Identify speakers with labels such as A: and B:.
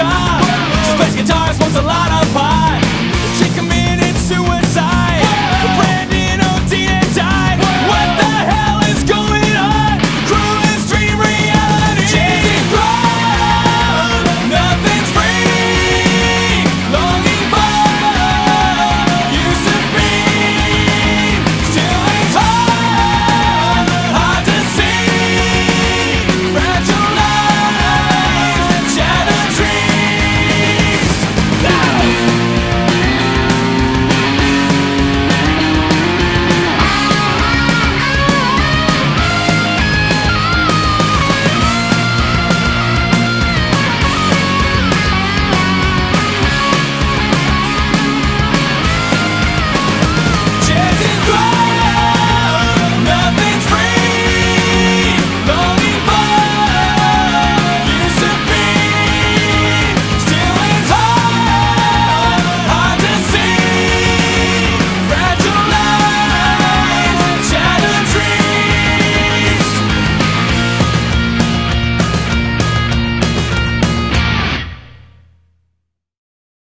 A: job Just plays guitar, smokes a lot of pot She committed suicide.